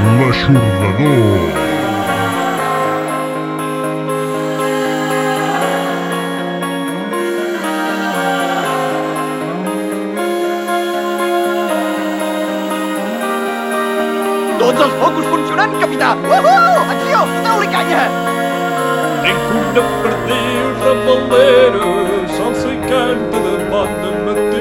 L'Aixordador. Tots els focus funcionant, capità! Uhú! Acció! Foteu-li canya! Tenc una perdiu ramalera, salsa i canta de bon matí.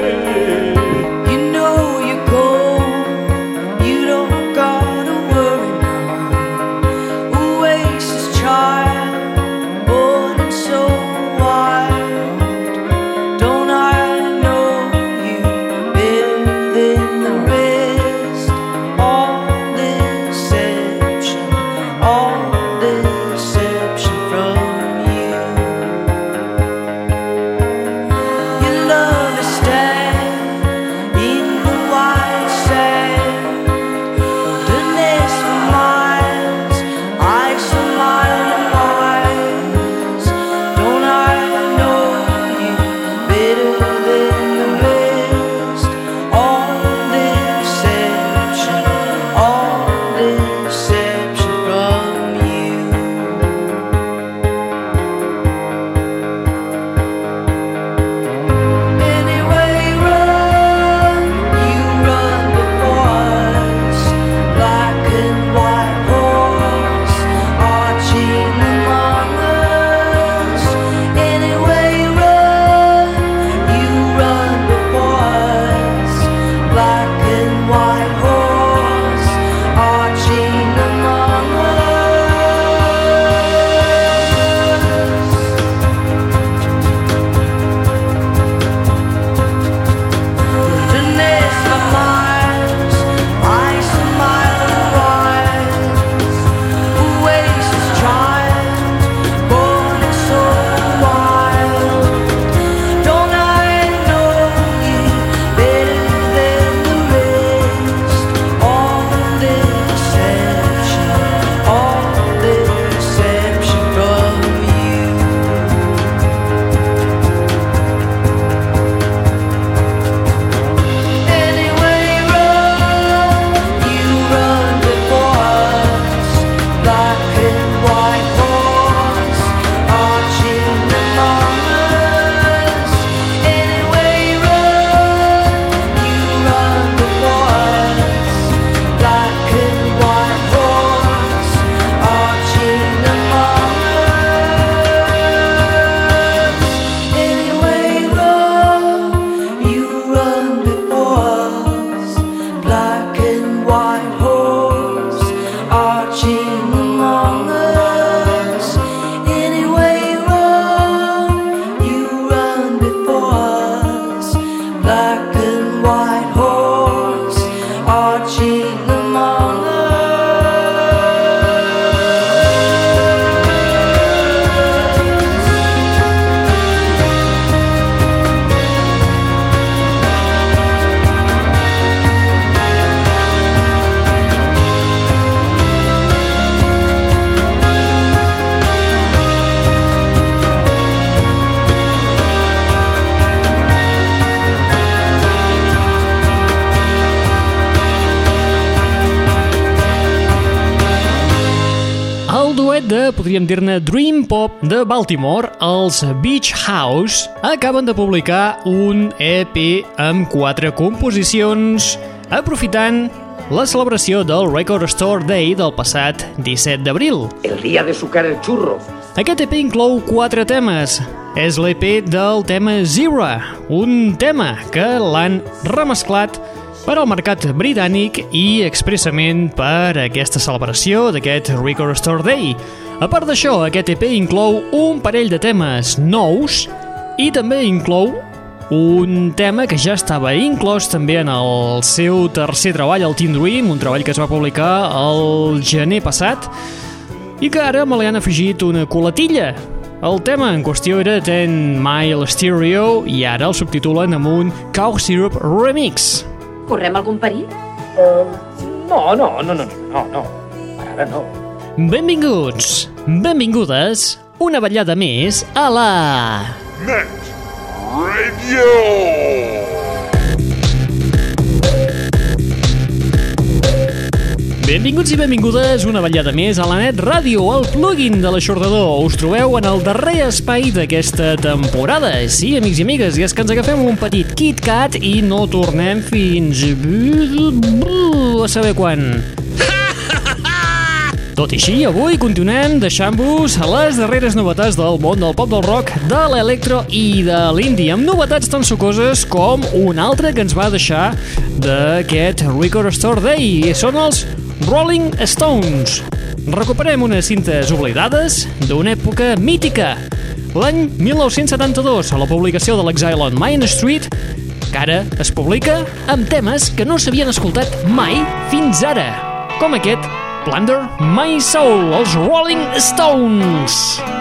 Dir-ne, Dream Pop de Baltimore, els Beach House, acaben de publicar un EP amb quatre composicions, aprofitant la celebració del Record Store Day del passat 17 d'abril. El día de sucar el churro. Aquest EP inclou quatre temes. És l'EP del tema Zero, un tema que l'han remesclat per al mercat britànic i expressament per aquesta celebració d'aquest Record Store Day. A part d'això, aquest EP inclou un parell de temes nous i també inclou un tema que ja estava inclòs també en el seu tercer treball, el Teen Dream, un treball que es va publicar el gener passat i que ara me li han afegit una coletilla. El tema en qüestió era Ten Mile Stereo i ara el subtitulen amb un Cow Syrup Remix. Correm algun perill? No, no, no, no, no, no. Per ara no. Benvinguts, benvingudes, una ballada més a la... Net Radio. Benvinguts i benvingudes una vetllada més a la Net Ràdio, el plugin de l'aixordador. Us trobeu en el darrer espai d'aquesta temporada. Sí, amics i amigues, i és que ens agafem un petit KitKat i no tornem fins... a saber quan. Tot i així, avui continuem deixant-vos les darreres novetats del món del pop del rock, de l'electro i de l'indie, amb novetats tan sucoses com una altra que ens va deixar d'aquest Record Store Day. Són els Rolling Stones. Recuperem unes cintes oblidades d'una època mítica. L'any 1972, a la publicació de l'Exile on Main Street, que ara es publica amb temes que no s'havien escoltat mai fins ara, com aquest Plunder My Soul, els Rolling Stones.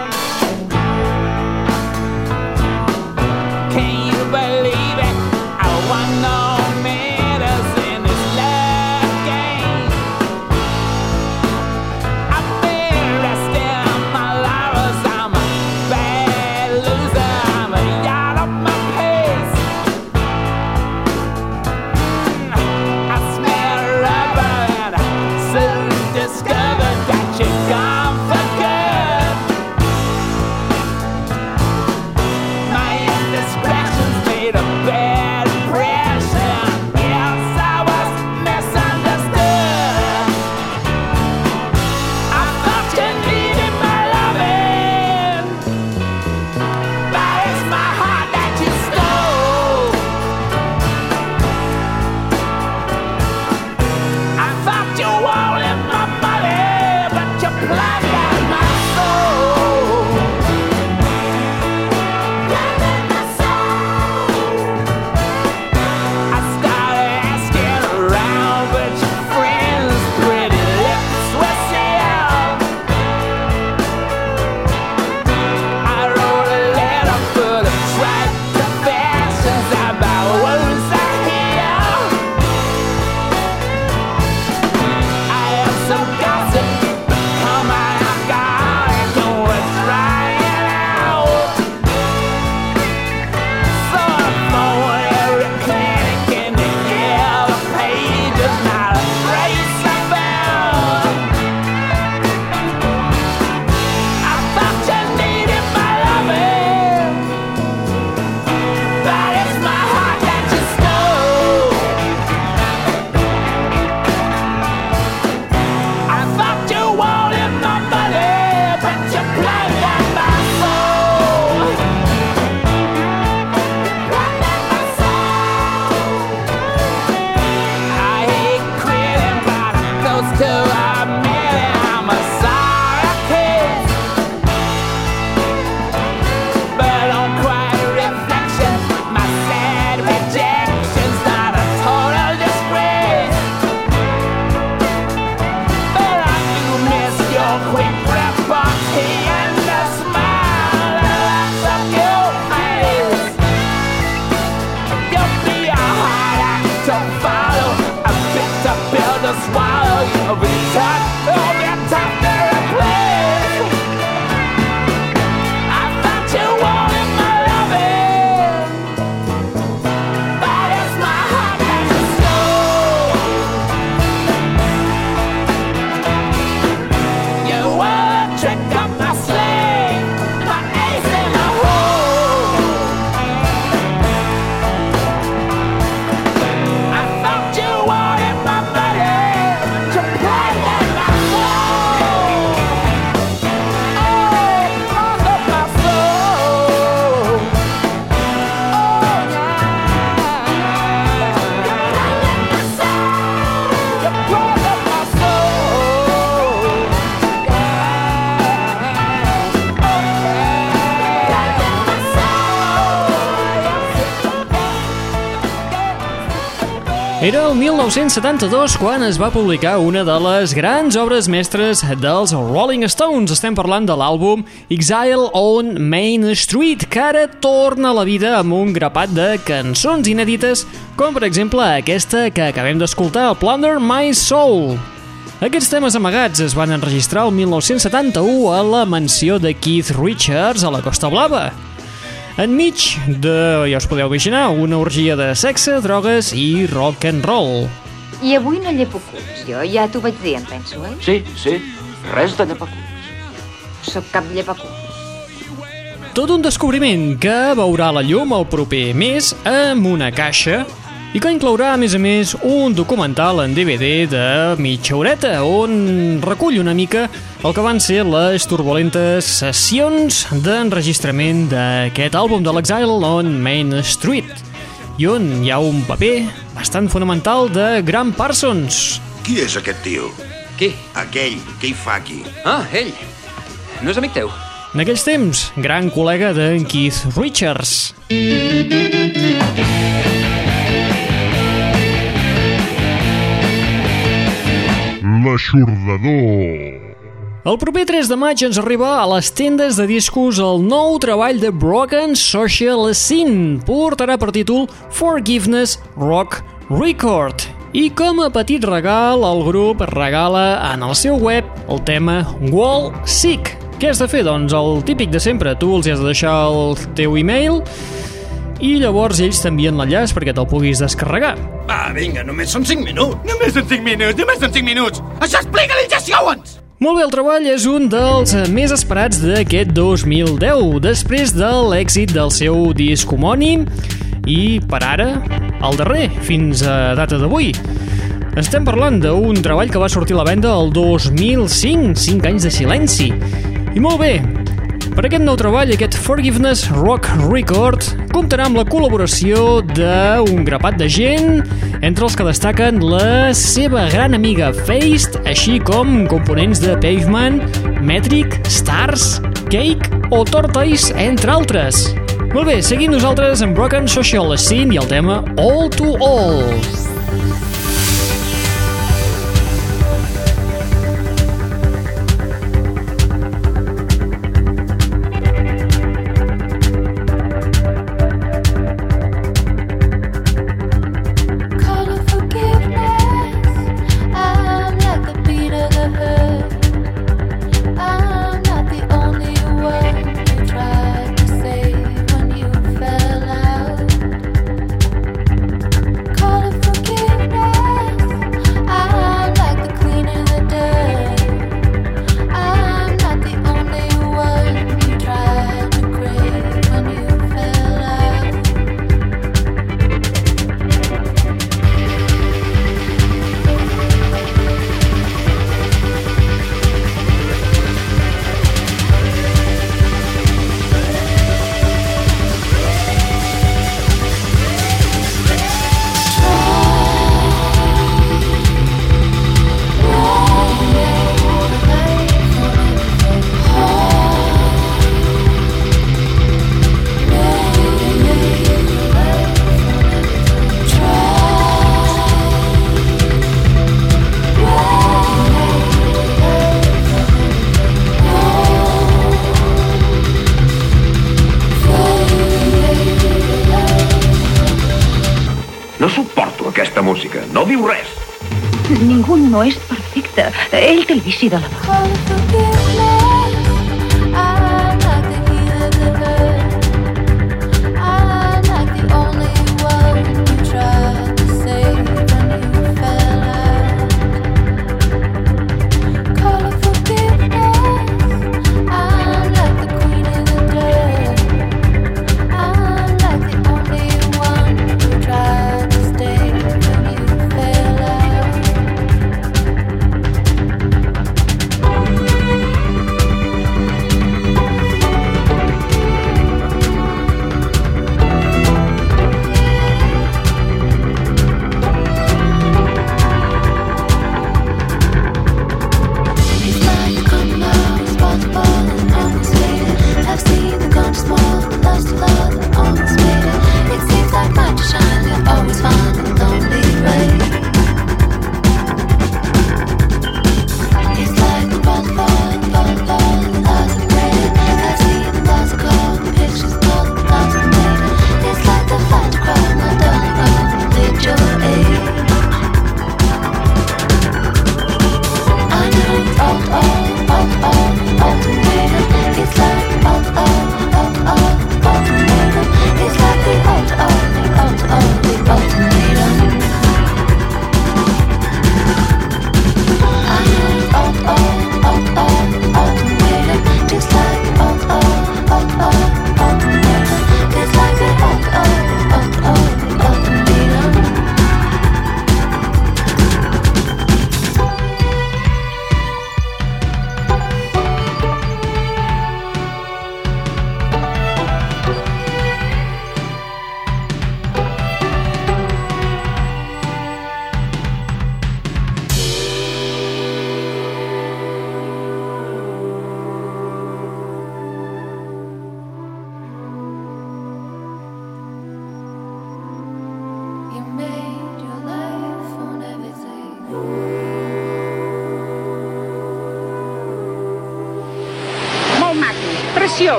Era el 1972 quan es va publicar una de les grans obres mestres dels Rolling Stones. Estem parlant de l'àlbum Exile on Main Street, que ara torna a la vida amb un grapat de cançons inèdites, com per exemple aquesta que acabem d'escoltar, Plunder My Soul. Aquests temes amagats es van enregistrar el 1971 a la mansió de Keith Richards a la Costa Blava. Enmig de, ja us podeu imaginar, una orgia de sexe, drogues i rock and roll. I avui no llepo culs, jo. Ja t'ho vaig dir, em penso, eh? Sí, sí, res de llepaculs. Soc cap llepaculs. Tot un descobriment que veurà la llum el proper mes amb una caixa i que inclourà, a més a més, un documental en DVD de mitja horeta on recull una mica el que van ser les turbulentes sessions d'enregistrament d'aquest àlbum de l'Exile on Main Street i on hi ha un paper bastant fonamental de Graham Parsons. Qui és aquest tio? Qui? Aquell, què hi fa aquí? Ah, ell. No és amic teu? En aquells temps, gran col·lega d'en Keith Richards. L'aixordador. El proper 3 de maig ens arriba a les tendes de discos el nou treball de Broken Social Scene. Portarà per títol Forgiveness Rock Record. I com a petit regal, el grup regala en el seu web el tema Wall Sick. Què has de fer? Doncs el típic de sempre. Tu els has de deixar el teu e-mail i llavors ells t'envien l'enllaç perquè te'l puguis descarregar. Va, vinga, només són 5 minuts. Només són 5 minuts, només són 5 minuts. Això explica-li ja Owens! Molt bé, el treball és un dels més esperats d'aquest 2010, després de l'èxit del seu disc homònim i, per ara, el darrer, fins a data d'avui. Estem parlant d'un treball que va sortir a la venda el 2005, 5 anys de silenci. I molt bé, per aquest nou treball, aquest Forgiveness Rock Record, comptarà amb la col·laboració d'un grapat de gent, entre els que destaquen la seva gran amiga Feist, així com components de Pavement, Metric, Stars, Cake o Tortoise, entre altres. Molt bé, seguim nosaltres amb Broken Social Scene i el tema All to All. No diu res. Ningú no és perfecte. Ell té el vici de la mà.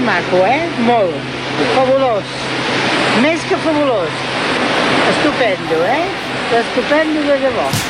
molt maco, eh? Molt. Fabulós. Més que fabulós. Estupendo, eh? Estupendo de llavors.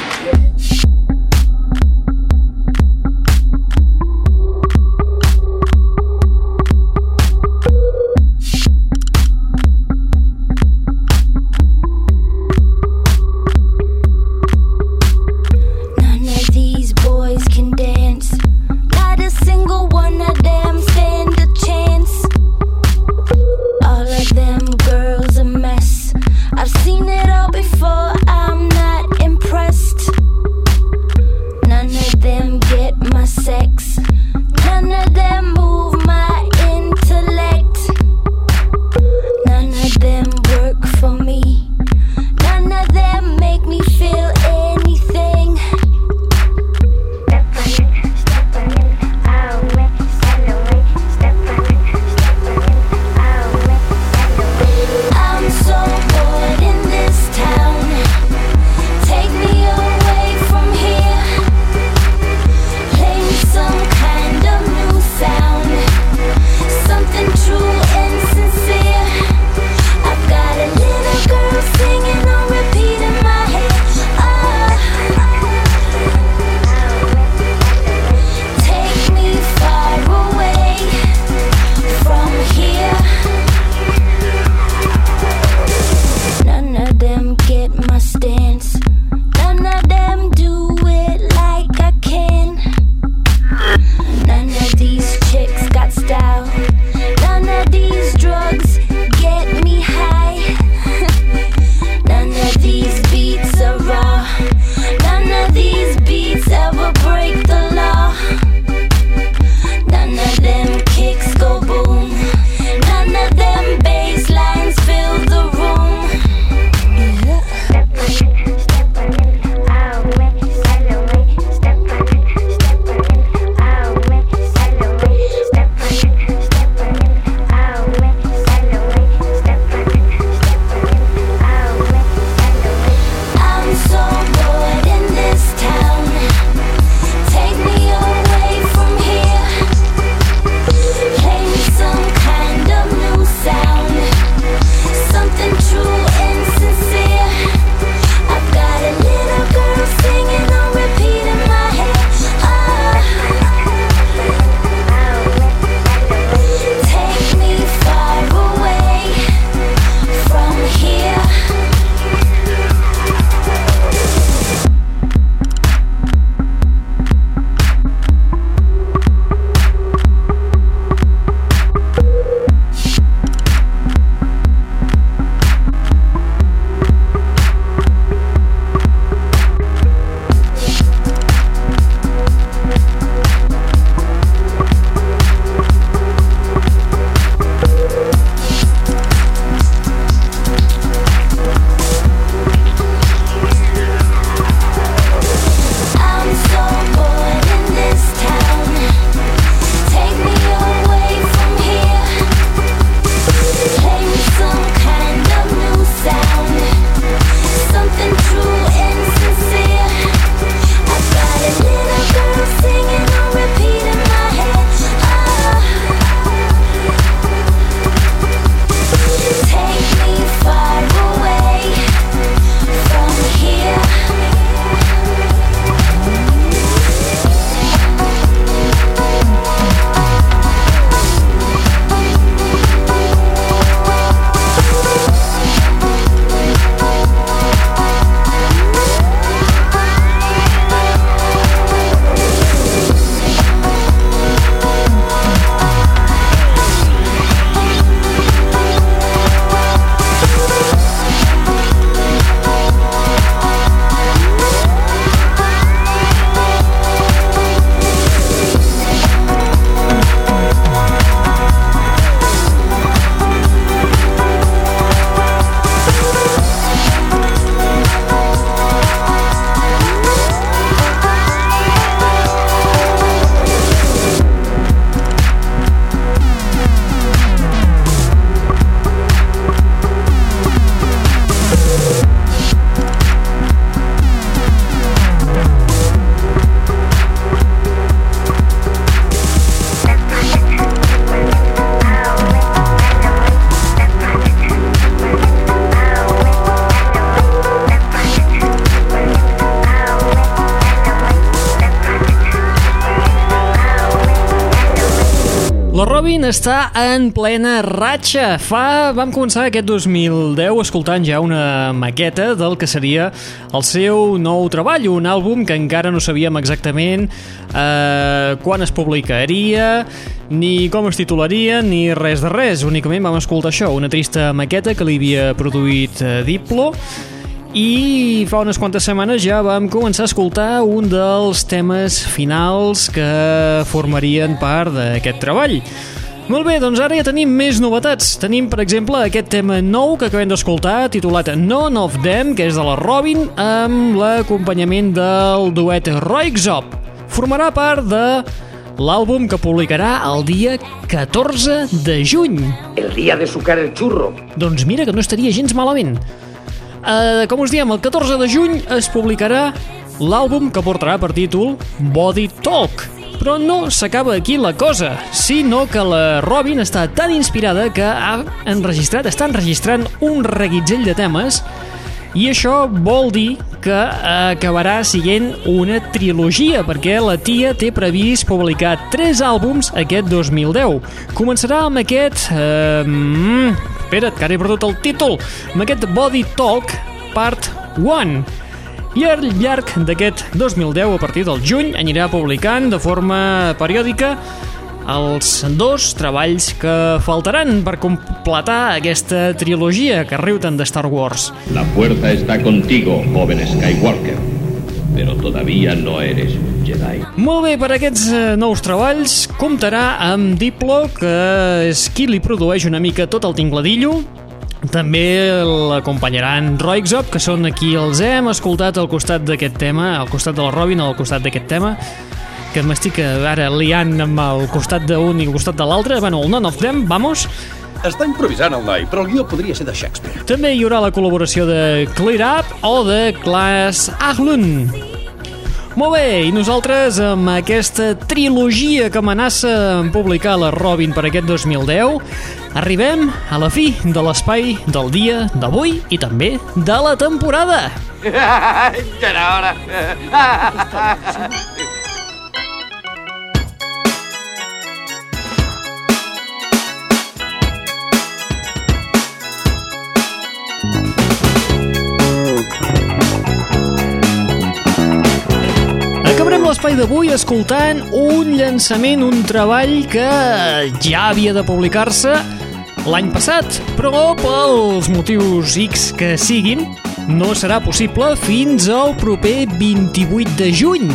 Està en plena ratxa. Fa... Vam començar aquest 2010 escoltant ja una maqueta del que seria el seu nou treball, un àlbum que encara no sabíem exactament eh, quan es publicaria, ni com es titularia, ni res de res. Únicament vam escoltar això, una trista maqueta que li havia produït eh, Diplo, i fa unes quantes setmanes ja vam començar a escoltar un dels temes finals que formarien part d'aquest treball. Molt bé, doncs ara ja tenim més novetats. Tenim, per exemple, aquest tema nou que acabem d'escoltar, titulat None of Them, que és de la Robin, amb l'acompanyament del duet Roixop. Formarà part de l'àlbum que publicarà el dia 14 de juny. El dia de sucar el xurro. Doncs mira que no estaria gens malament. Uh, com us diem, el 14 de juny es publicarà l'àlbum que portarà per títol Body Talk. Però no s'acaba aquí la cosa, sinó que la Robin està tan inspirada que ha enregistrat, està enregistrant un reguitzell de temes i això vol dir que acabarà siguent una trilogia, perquè la tia té previst publicar tres àlbums aquest 2010. Començarà amb aquest... Eh, mm, espera't, que ara he perdut el títol. Amb aquest Body Talk Part 1. I al llarg d'aquest 2010, a partir del juny, anirà publicant de forma periòdica els dos treballs que faltaran per completar aquesta trilogia que riu tant de Star Wars. La fuerza está contigo, joven Skywalker, pero todavía no eres un Jedi. Molt bé, per aquests eh, nous treballs comptarà amb Diplo, que és qui li produeix una mica tot el tingladillo, també l'acompanyaran Roixop, que són aquí els hem escoltat al costat d'aquest tema, al costat de la Robin, al costat d'aquest tema, que m'estic ara liant amb el costat d'un i el costat de l'altre. Bueno, el None of Them, vamos. Està improvisant el noi, però el guió podria ser de Shakespeare. També hi haurà la col·laboració de Clear Up o de Klaas Ahlund. Molt bé, i nosaltres amb aquesta trilogia que amenaça en publicar la Robin per aquest 2010 arribem a la fi de l'espai del dia d'avui i també de la temporada. Ja era hora. L'espai d'avui escoltant un llançament, un treball que ja havia de publicar-se l'any passat, però pels motius X que siguin, no serà possible fins al proper 28 de juny.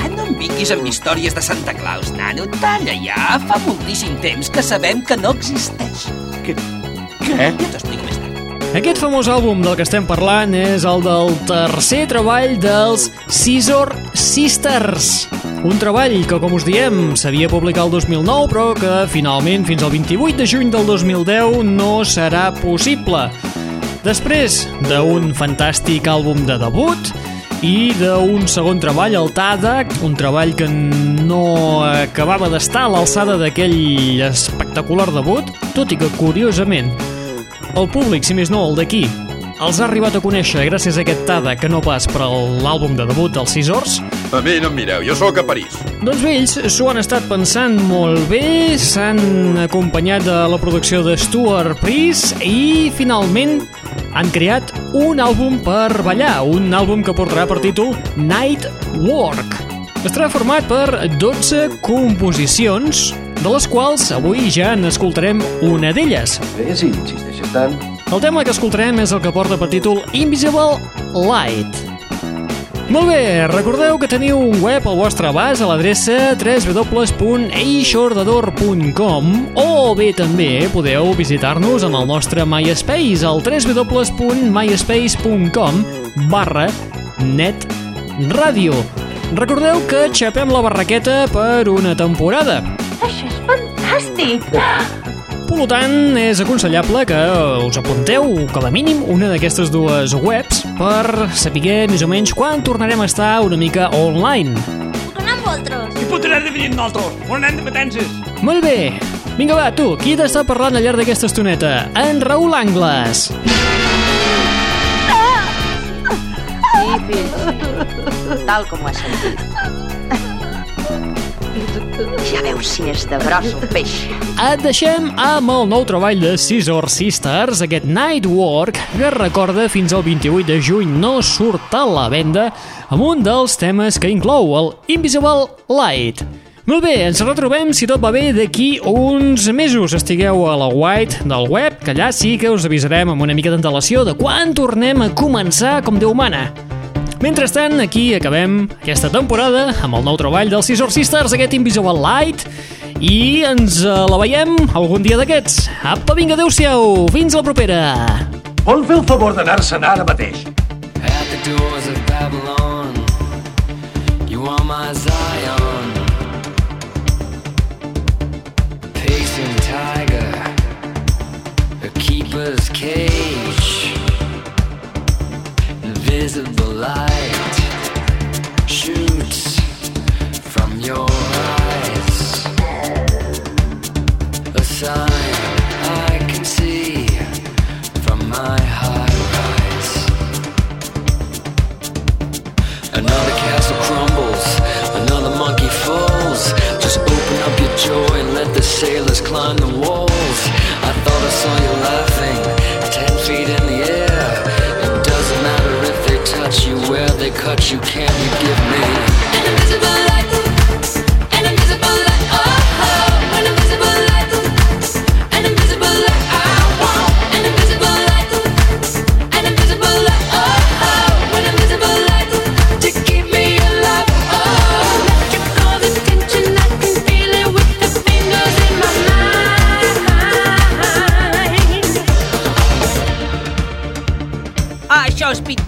Ah, no em vinguis amb històries de Santa Claus, nano. Talla ja. Fa moltíssim temps que sabem que no existeix. Què? Ja t'explico més tard. Aquest famós àlbum del que estem parlant és el del tercer treball dels Scissor Sisters. Un treball que, com us diem, s'havia publicat el 2009, però que finalment, fins al 28 de juny del 2010, no serà possible. Després d'un fantàstic àlbum de debut i d'un segon treball, el Tada, un treball que no acabava d'estar a l'alçada d'aquell espectacular debut, tot i que, curiosament, el públic, si més no, el d'aquí, els ha arribat a conèixer gràcies a aquest Tada que no pas per l'àlbum de debut dels Scissors. A mi no em mireu, jo sóc a París. Doncs bé, ells s'ho han estat pensant molt bé, s'han acompanyat de la producció de Stuart Priest i finalment han creat un àlbum per ballar, un àlbum que portarà per títol Night Work. Estarà format per 12 composicions, de les quals avui ja n'escoltarem una d'elles. El tema que escoltarem és el que porta per títol Invisible Light. Molt bé, recordeu que teniu un web al vostre abast a l'adreça www.eixordador.com o bé també podeu visitar-nos en el nostre MySpace al www.myspace.com barra netradio. Recordeu que xapem la barraqueta per una temporada. Això és fantàstic! Per tant, és aconsellable que us apunteu, com a mínim, una d'aquestes dues webs per saber més o menys quan tornarem a estar una mica online. Puc anar amb vosaltres? I pot anar de venir amb nosaltres? On anem de vacances? Molt bé. Vinga, va, tu, qui t'està parlant al llarg d'aquesta estoneta? En Raül Angles. Sí, fill. Tal com ho has sentit. Ja veus si és de gros el peix. Et deixem amb el nou treball de Scissor Sisters, aquest Night Work, que recorda fins al 28 de juny no surt a la venda, amb un dels temes que inclou el Invisible Light. Molt bé, ens retrobem, si tot va bé, d'aquí uns mesos. Estigueu a la White del web, que allà sí que us avisarem amb una mica d'antelació de quan tornem a començar com Déu mana. Mentrestant, aquí acabem aquesta temporada amb el nou treball dels Scissor Sisters, aquest Invisible Light, i ens eh, la veiem algun dia d'aquests. Apa, vinga, adeu-siau, fins la propera. Vol fer el favor d'anar-se'n ara mateix? At the doors of Babylon, you are my Zion. Pacing tiger, a keeper's cage. Invisible light shoots from your eyes. A sign I can see from my high rise. Another castle crumbles, another monkey falls. Just open up your joy and let the sailors climb the walls. I thought I saw you laughing, ten feet in cut you, can you give me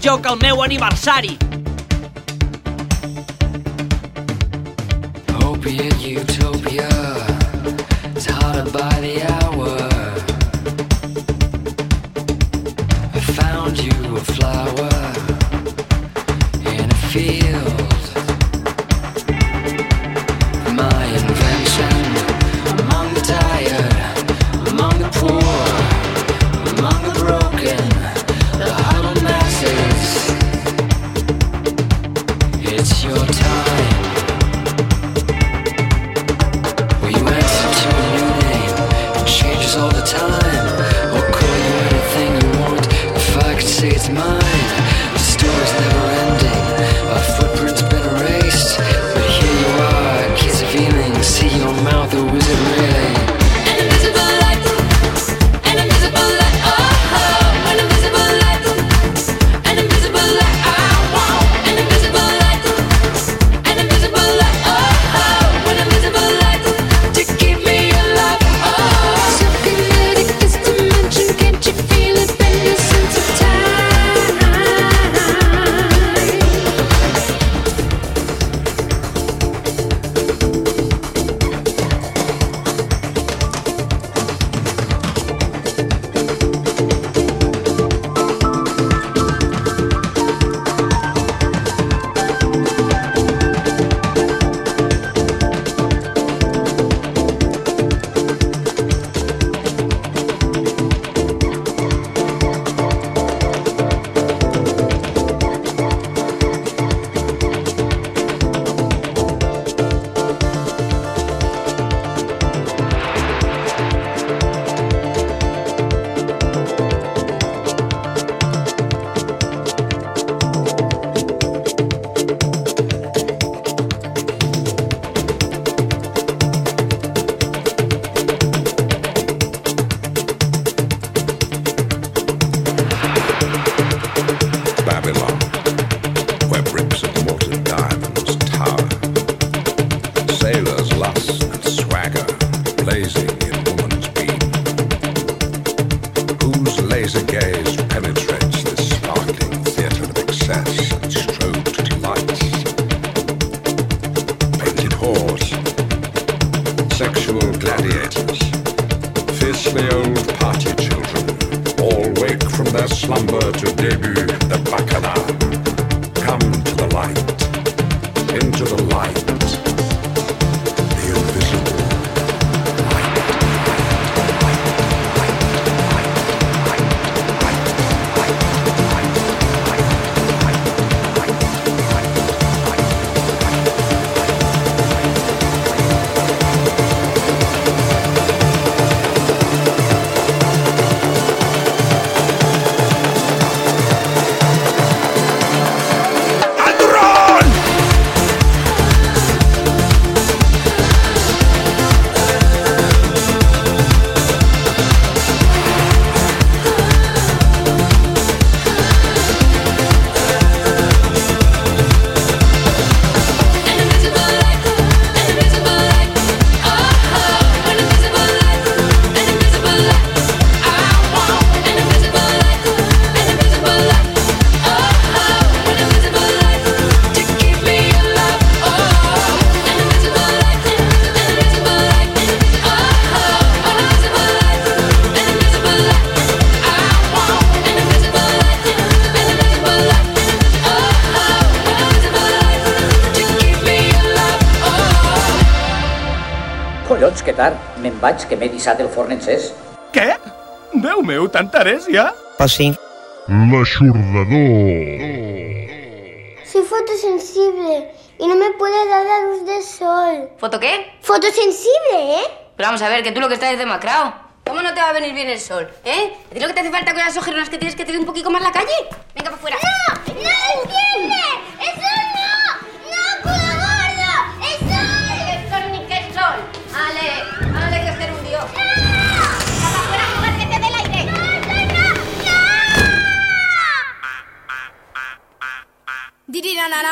que el meu aniversari. mind. Tard. Me'n vaig, que m'he dissat el forn encès. Què? Déu meu, tan tarés ja? Pues sí. L'aixordador. Soy fotosensible y no me puede dar la luz del sol. ¿Foto qué? Fotosensible, ¿eh? Pero vamos a ver, que tú lo que estás es demacrado. ¿Cómo no te va a venir bien el sol? ¿Eh? ¿A ti lo que te hace falta con las ojeronas que tienes que te dé un poquito más la calle? Venga, para afuera. ¡No! ¡No lo entiende! ¡El sol ディリラなら